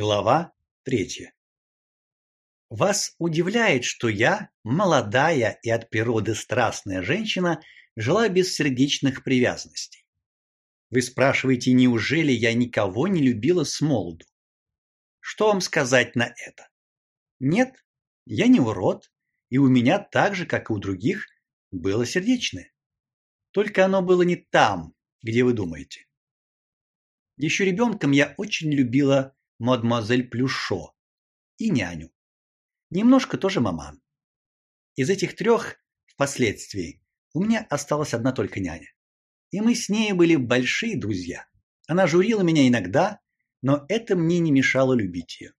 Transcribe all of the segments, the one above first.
Глава третья. Вас удивляет, что я, молодая и от природы страстная женщина, жила без сердечных привязанностей. Вы спрашиваете, неужели я никого не любила с молоду? Что вам сказать на это? Нет, я не урод, и у меня так же, как и у других, было сердечное. Только оно было не там, где вы думаете. Еще ребенком я очень любила мадемуазель Плюшо и няню. Немножко тоже маман. Из этих трех впоследствии у меня осталась одна только няня. И мы с ней были большие друзья. Она журила меня иногда, но это мне не мешало любить ее.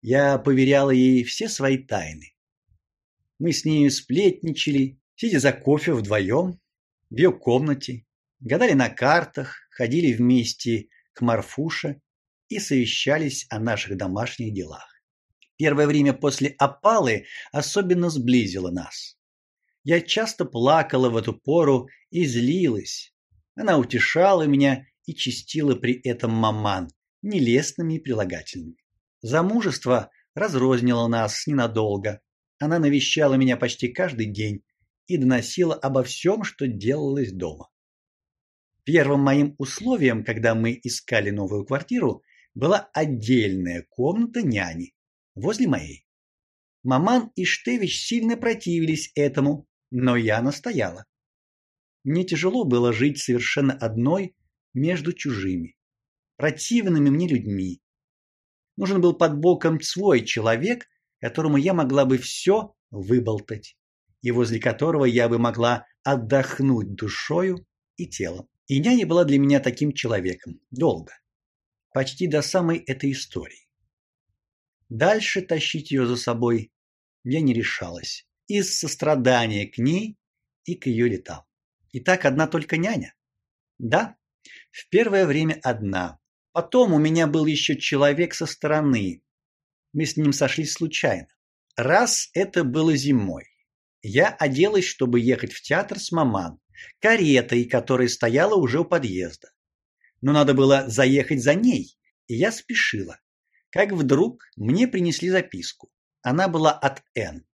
Я поверяла ей все свои тайны. Мы с ней сплетничали, сидя за кофе вдвоем в ее комнате, гадали на картах, ходили вместе к Марфуше и совещались о наших домашних делах. Первое время после опалы особенно сблизило нас. Я часто плакала в эту пору и злилась. Она утешала меня и чистила при этом маман нелестными прилагательными. Замужество разрознило нас ненадолго. Она навещала меня почти каждый день и доносила обо всем, что делалось дома. Первым моим условием, когда мы искали новую квартиру, была отдельная комната няни возле моей. Маман и Штевич сильно противились этому, но я настояла. Мне тяжело было жить совершенно одной между чужими, противными мне людьми. Нужен был под боком свой человек, которому я могла бы все выболтать, и возле которого я бы могла отдохнуть душою и телом. И няня была для меня таким человеком долго почти до самой этой истории. Дальше тащить ее за собой я не решалась из сострадания к ней и к ее летам. И так одна только няня. Да, в первое время одна. Потом у меня был еще человек со стороны. Мы с ним сошлись случайно. Раз это было зимой. Я оделась, чтобы ехать в театр с маман, каретой, которая стояла уже у подъезда но надо было заехать за ней, и я спешила. Как вдруг мне принесли записку. Она была от Н,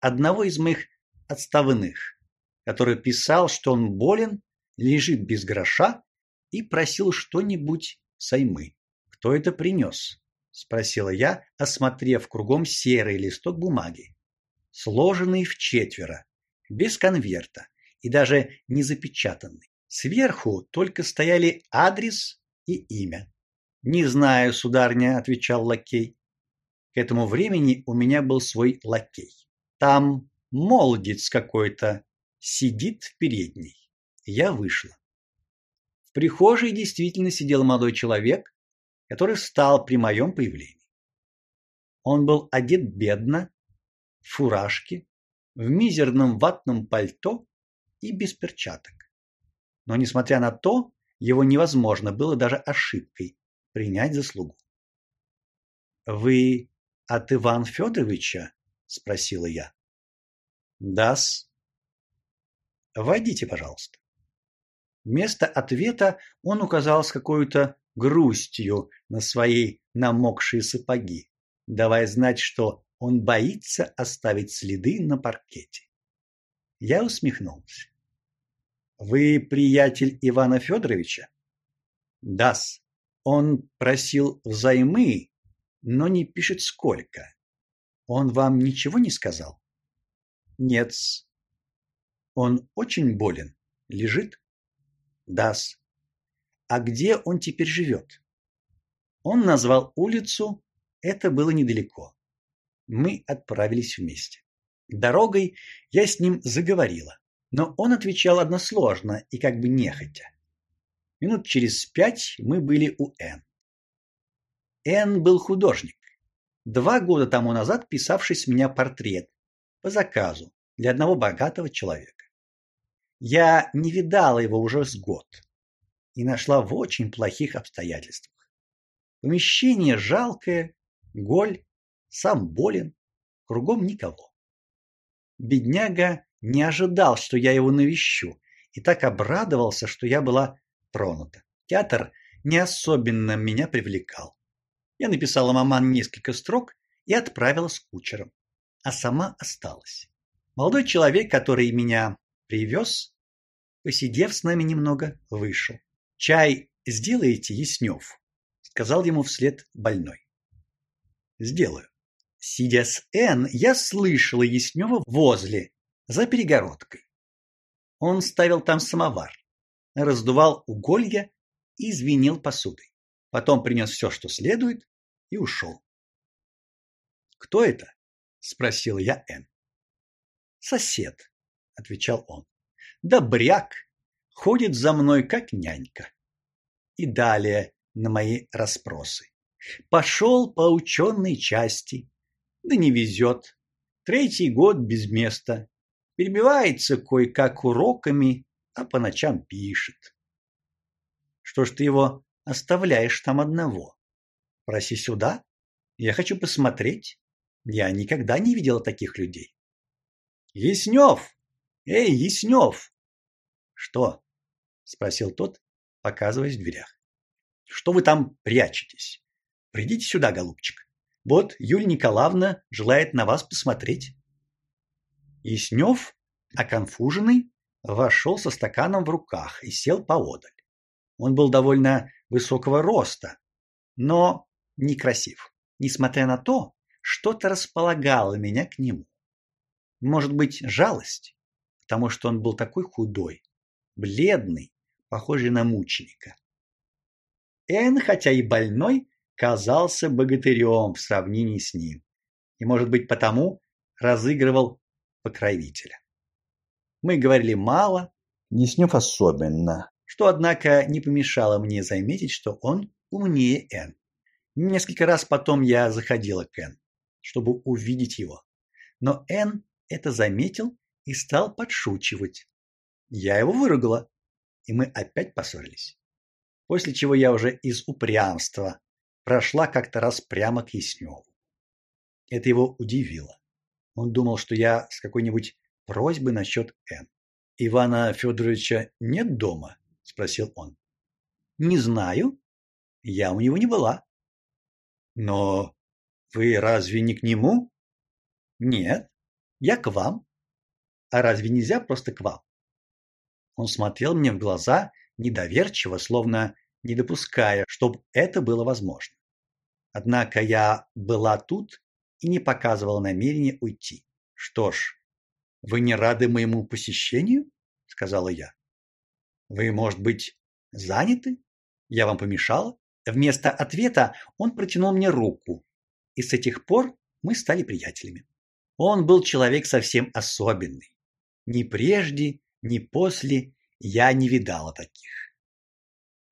одного из моих отставных, который писал, что он болен, лежит без гроша и просил что-нибудь саймы. Кто это принес? спросила я, осмотрев кругом серый листок бумаги, сложенный в четверо, без конверта и даже не запечатанный. Сверху только стояли адрес и имя. Не знаю, сударня, отвечал лакей. К этому времени у меня был свой лакей. Там молодец какой-то сидит в передней. Я вышла. В прихожей действительно сидел молодой человек, который встал при моем появлении. Он был одет бедно, в фуражке, в мизерном ватном пальто и без перчаток но несмотря на то, его невозможно было даже ошибкой принять за слугу. Вы от Иван Федоровича? спросила я. Да-с. Войдите, пожалуйста. Вместо ответа он указал с какой-то грустью на свои намокшие сапоги, давая знать, что он боится оставить следы на паркете. Я усмехнулся. Вы приятель Ивана Федоровича? Дас. Он просил взаймы, но не пишет сколько. Он вам ничего не сказал? Нет. Он очень болен. Лежит? Дас. А где он теперь живет? Он назвал улицу, это было недалеко. Мы отправились вместе. Дорогой я с ним заговорила но он отвечал односложно и как бы нехотя. Минут через пять мы были у Н. Н был художник, два года тому назад писавший с меня портрет по заказу для одного богатого человека. Я не видала его уже с год и нашла в очень плохих обстоятельствах. Помещение жалкое, голь, сам болен, кругом никого. Бедняга не ожидал, что я его навещу, и так обрадовался, что я была тронута. Театр не особенно меня привлекал. Я написала маман несколько строк и отправила с кучером, а сама осталась. Молодой человек, который меня привез, посидев с нами немного, вышел. Чай сделаете, Яснев, сказал ему вслед больной. Сделаю. Сидя с Н, я слышала Яснева возле, за перегородкой. Он ставил там самовар, раздувал уголья и звенел посудой. Потом принес все, что следует, и ушел. Кто это? спросил я Н. Сосед, отвечал он. Добряк, ходит за мной как нянька. И далее на мои расспросы. Пошел по ученой части, да не везет. Третий год без места. Перебивается кое-как уроками, а по ночам пишет. Что ж ты его оставляешь там одного? Проси сюда. Я хочу посмотреть. Я никогда не видела таких людей. Яснев! Эй, Яснев! Что? спросил тот, показываясь в дверях. Что вы там прячетесь? Придите сюда, голубчик. Вот Юлия Николаевна желает на вас посмотреть. Яснев, оконфуженный, вошел со стаканом в руках и сел поодаль. Он был довольно высокого роста, но некрасив. Несмотря на то, что-то располагало меня к нему. Может быть, жалость, потому что он был такой худой, бледный, похожий на мученика. Эн, хотя и больной, казался богатырем в сравнении с ним. И, может быть, потому разыгрывал покровителя. Мы говорили мало, Неснев особенно, что однако не помешало мне заметить, что он умнее Н. Несколько раз потом я заходила к Н, чтобы увидеть его. Но Н это заметил и стал подшучивать. Я его выругала, и мы опять поссорились. После чего я уже из упрямства прошла как-то раз прямо к Ясневу. Это его удивило. Он думал, что я с какой-нибудь просьбой насчет Н. Ивана Федоровича нет дома, спросил он. Не знаю. Я у него не была. Но вы разве не к нему? Нет. Я к вам. А разве нельзя просто к вам? Он смотрел мне в глаза недоверчиво, словно не допуская, чтобы это было возможно. Однако я была тут и не показывала намерения уйти. Что ж, вы не рады моему посещению? сказала я. Вы, может быть, заняты? Я вам помешала? Вместо ответа он протянул мне руку, и с этих пор мы стали приятелями. Он был человек совсем особенный. Ни прежде, ни после я не видала таких.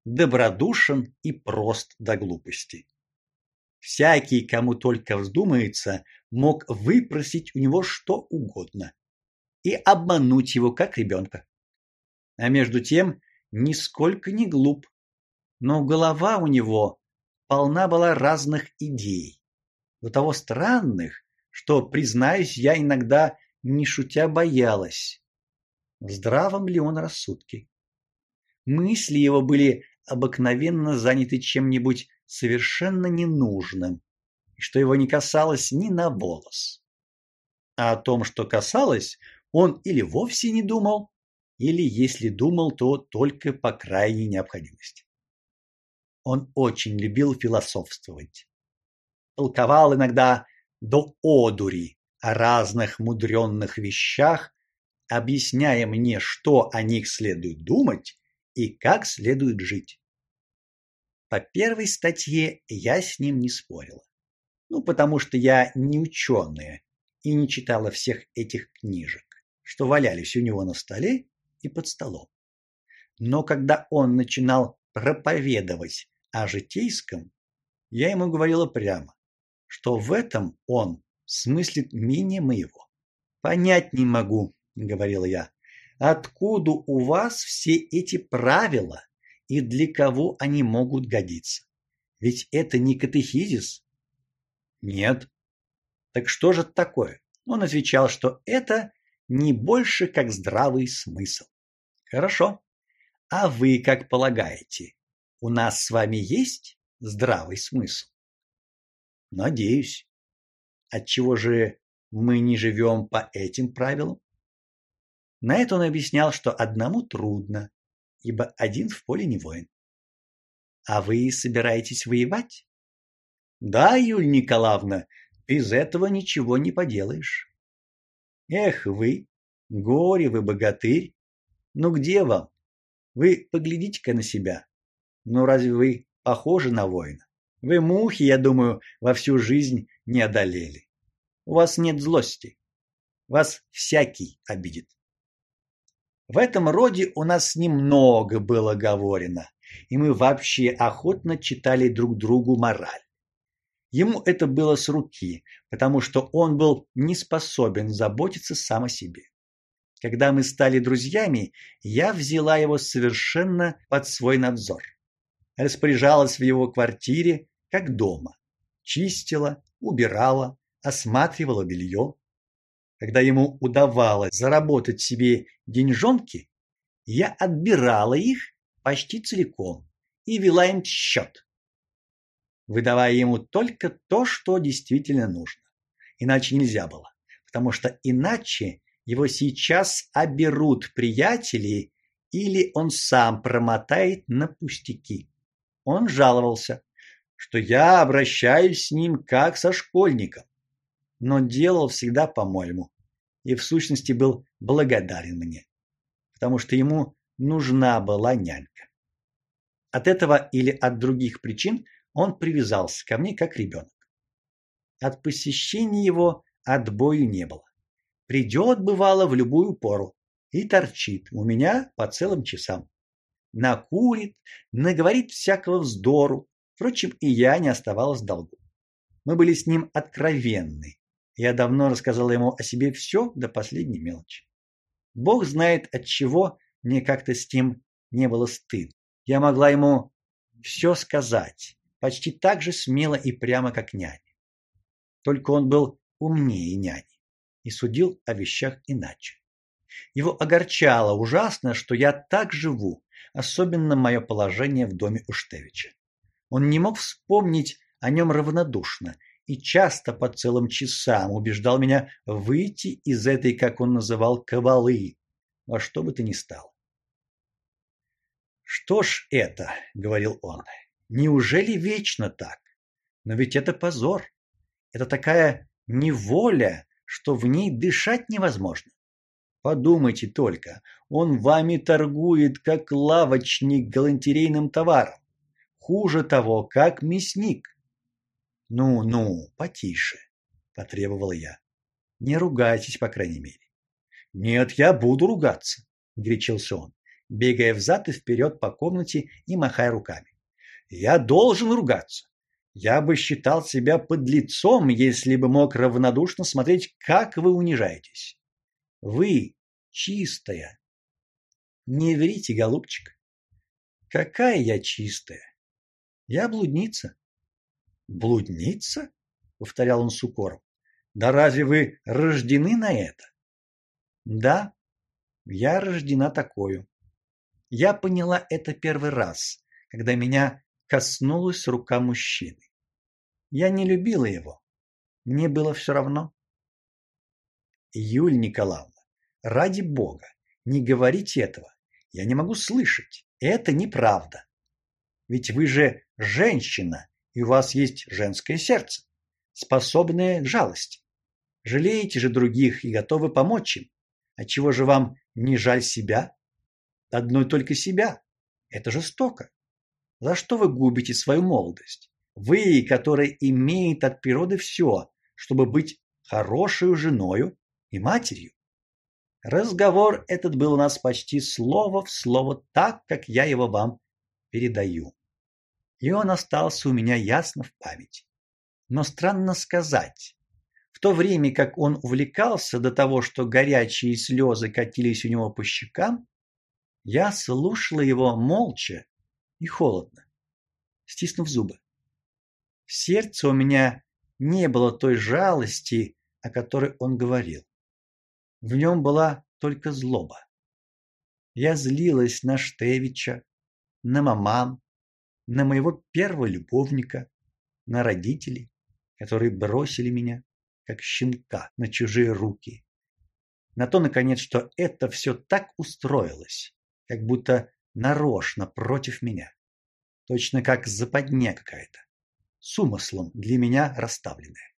Добродушен и прост до глупости. Всякий, кому только вздумается, мог выпросить у него что угодно и обмануть его как ребенка. А между тем, нисколько не глуп. Но голова у него полна была разных идей, до того странных, что, признаюсь, я иногда не шутя боялась. В здравом ли он рассудке? Мысли его были обыкновенно заняты чем-нибудь совершенно ненужным, и что его не касалось ни на волос. А о том, что касалось, он или вовсе не думал, или если думал, то только по крайней необходимости. Он очень любил философствовать. Толковал иногда до одури о разных мудренных вещах, объясняя мне, что о них следует думать и как следует жить. По первой статье я с ним не спорила. Ну, потому что я не ученая и не читала всех этих книжек, что валялись у него на столе и под столом. Но когда он начинал проповедовать о житейском, я ему говорила прямо, что в этом он смыслит менее моего. Понять не могу, говорила я. Откуда у вас все эти правила и для кого они могут годиться. Ведь это не катехизис. Нет. Так что же это такое? Он отвечал, что это не больше как здравый смысл. Хорошо. А вы как полагаете, у нас с вами есть здравый смысл? Надеюсь. Отчего же мы не живем по этим правилам? На это он объяснял, что одному трудно, ибо один в поле не воин. А вы собираетесь воевать? Да, Юль Николаевна, без этого ничего не поделаешь. Эх вы, горе вы богатырь. Ну где вам? Вы поглядите-ка на себя. Ну разве вы похожи на воина? Вы мухи, я думаю, во всю жизнь не одолели. У вас нет злости. Вас всякий обидит. В этом роде у нас немного было говорено, и мы вообще охотно читали друг другу мораль. Ему это было с руки, потому что он был не способен заботиться сам о себе. Когда мы стали друзьями, я взяла его совершенно под свой надзор. Распоряжалась в его квартире, как дома. Чистила, убирала, осматривала белье. Когда ему удавалось заработать себе деньжонки, я отбирала их почти целиком и вела им счет выдавая ему только то, что действительно нужно. Иначе нельзя было, потому что иначе его сейчас оберут приятели или он сам промотает на пустяки. Он жаловался, что я обращаюсь с ним как со школьником, но делал всегда по-моему и в сущности был благодарен мне, потому что ему нужна была нянька. От этого или от других причин он привязался ко мне как ребенок. От посещения его отбою не было. Придет, бывало, в любую пору и торчит у меня по целым часам. Накурит, наговорит всякого вздору. Впрочем, и я не оставалась в долгу. Мы были с ним откровенны. Я давно рассказала ему о себе все до последней мелочи. Бог знает от чего мне как-то с ним не было стыдно. Я могла ему все сказать, почти так же смело и прямо, как няня. Только он был умнее няни и судил о вещах иначе. Его огорчало ужасно, что я так живу, особенно мое положение в доме Уштевича. Он не мог вспомнить о нем равнодушно и часто по целым часам убеждал меня выйти из этой, как он называл, кабалы, во что бы то ни стало. Что ж это, говорил он. Неужели вечно так? Но ведь это позор. Это такая неволя, что в ней дышать невозможно. Подумайте только, он вами торгует как лавочник галантерейным товаром. Хуже того, как мясник. Ну-ну, потише, потребовала я. Не ругайтесь, по крайней мере. Нет, я буду ругаться, горячился он, бегая взад и вперед по комнате и махая руками. Я должен ругаться. Я бы считал себя подлецом, если бы мог равнодушно смотреть, как вы унижаетесь. Вы чистая. Не врите, голубчик. Какая я чистая? Я блудница. Блудница? повторял он с укором. Да разве вы рождены на это? Да, я рождена такою. Я поняла это первый раз, когда меня коснулась рука мужчины. Я не любила его. Мне было все равно. Юль Николаевна, ради бога, не говорите этого. Я не могу слышать. Это неправда. Ведь вы же женщина, и у вас есть женское сердце, способное к жалости. Жалеете же других и готовы помочь им. А чего же вам не жаль себя? Одной только себя. Это жестоко. За что вы губите свою молодость? Вы, которая имеет от природы все, чтобы быть хорошей женой и матерью. Разговор этот был у нас почти слово в слово так, как я его вам передаю. И он остался у меня ясно в памяти. Но странно сказать, в то время как он увлекался до того, что горячие слезы катились у него по щекам, я слушала его молча и холодно, стиснув зубы. В сердце у меня не было той жалости, о которой он говорил. В нем была только злоба. Я злилась на Штевича, на маман, на моего первого любовника, на родителей, которые бросили меня, как щенка, на чужие руки. На то, наконец, что это все так устроилось, как будто нарочно против меня. Точно как западня какая-то, с умыслом для меня расставленная,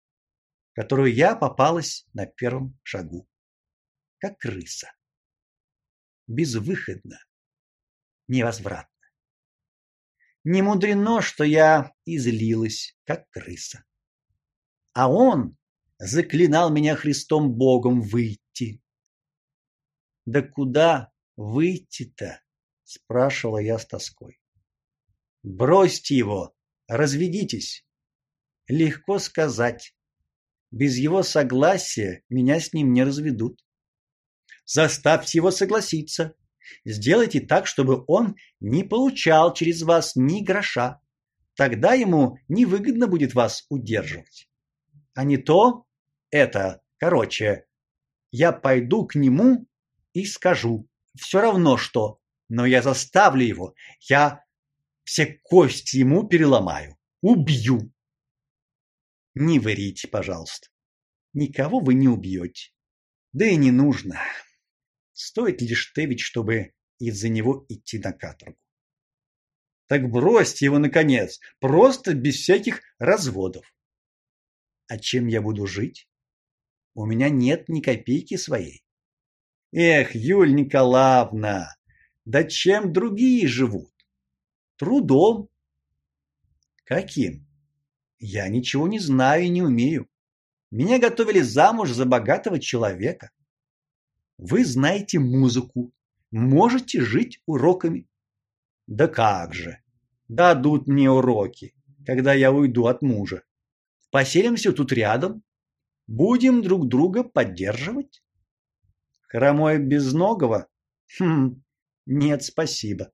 которую я попалась на первом шагу, как крыса. Безвыходно, невозвратно. Не мудрено, что я излилась, как крыса. А он заклинал меня Христом Богом выйти. Да куда выйти-то? спрашивала я с тоской. Бросьте его, разведитесь. Легко сказать. Без его согласия меня с ним не разведут. Заставьте его согласиться. Сделайте так, чтобы он не получал через вас ни гроша. Тогда ему невыгодно будет вас удерживать. А не то это, короче, я пойду к нему и скажу. Все равно что, но я заставлю его. Я все кости ему переломаю, убью. Не врите, пожалуйста. Никого вы не убьете. Да и не нужно. Стоит лишь Тевич, чтобы из-за него идти на каторгу. Так бросьте его наконец, просто без всяких разводов. А чем я буду жить? У меня нет ни копейки своей. Эх, Юль Николаевна, да чем другие живут? Трудом. Каким? Я ничего не знаю и не умею. Меня готовили замуж за богатого человека. Вы знаете музыку, можете жить уроками. Да как же? Дадут мне уроки, когда я уйду от мужа. Поселимся тут рядом, будем друг друга поддерживать. Хромой безногого? Хм, нет, спасибо.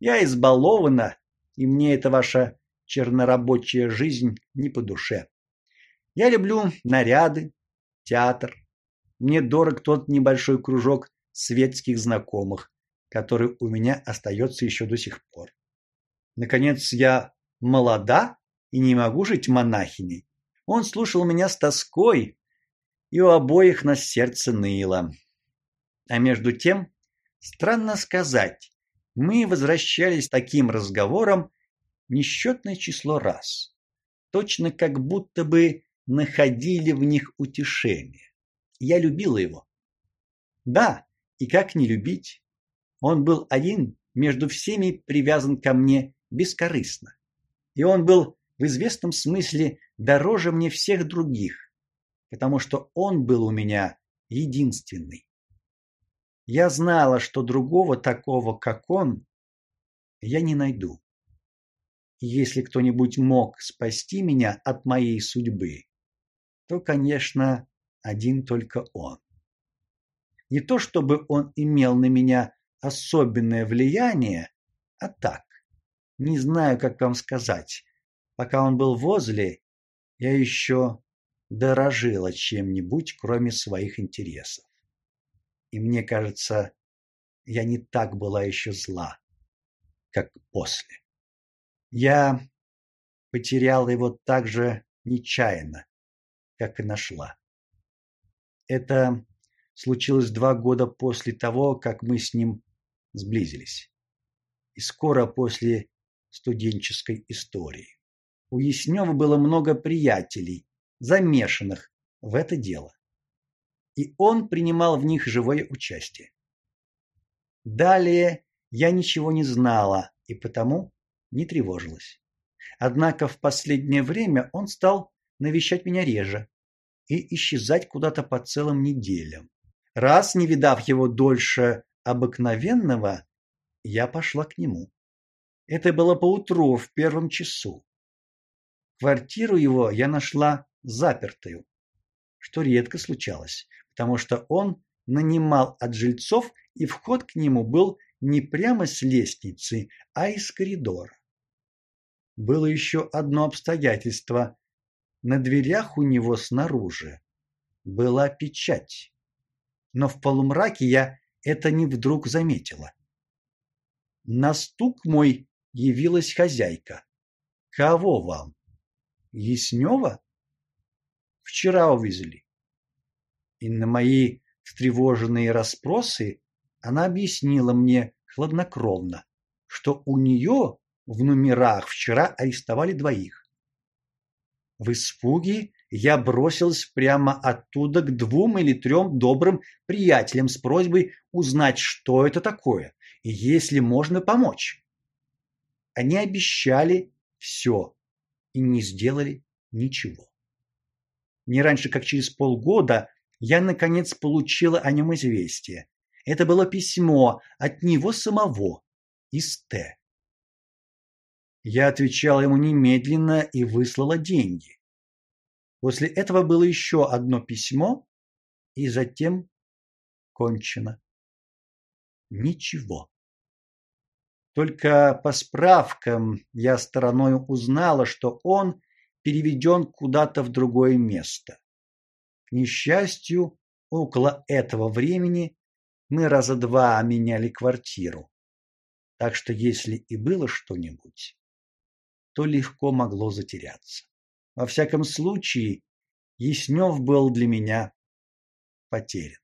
Я избалована, и мне эта ваша чернорабочая жизнь не по душе. Я люблю наряды, театр, мне дорог тот небольшой кружок светских знакомых, который у меня остается еще до сих пор. Наконец, я молода и не могу жить монахиней. Он слушал меня с тоской, и у обоих на сердце ныло. А между тем, странно сказать, мы возвращались таким разговором несчетное число раз, точно как будто бы находили в них утешение. Я любила его. Да, и как не любить? Он был один между всеми привязан ко мне бескорыстно. И он был в известном смысле дороже мне всех других, потому что он был у меня единственный. Я знала, что другого такого, как он, я не найду. И если кто-нибудь мог спасти меня от моей судьбы, то, конечно, один только он. Не то чтобы он имел на меня особенное влияние, а так. Не знаю, как вам сказать. Пока он был возле, я еще дорожила чем-нибудь, кроме своих интересов. И мне кажется, я не так была еще зла, как после. Я потеряла его так же нечаянно, как и нашла. Это случилось два года после того, как мы с ним сблизились. И скоро после студенческой истории. У Яснева было много приятелей, замешанных в это дело. И он принимал в них живое участие. Далее я ничего не знала и потому не тревожилась. Однако в последнее время он стал навещать меня реже и исчезать куда-то по целым неделям. Раз не видав его дольше обыкновенного, я пошла к нему. Это было поутру в первом часу. Квартиру его я нашла запертую, что редко случалось, потому что он нанимал от жильцов, и вход к нему был не прямо с лестницы, а из коридора. Было еще одно обстоятельство, на дверях у него снаружи была печать. Но в полумраке я это не вдруг заметила. На стук мой явилась хозяйка. Кого вам? Яснева? вчера увезли. И на мои встревоженные расспросы она объяснила мне хладнокровно, что у нее в номерах вчера арестовали двоих. В испуге я бросился прямо оттуда к двум или трем добрым приятелям с просьбой узнать, что это такое и если можно помочь. Они обещали все и не сделали ничего. Не раньше, как через полгода, я наконец получила о нем известие. Это было письмо от него самого из Т. Я отвечала ему немедленно и выслала деньги. После этого было еще одно письмо, и затем кончено. Ничего. Только по справкам я стороной узнала, что он переведен куда-то в другое место. К несчастью, около этого времени мы раза два меняли квартиру. Так что если и было что-нибудь, то легко могло затеряться. Во всяком случае, Яснев был для меня потерян.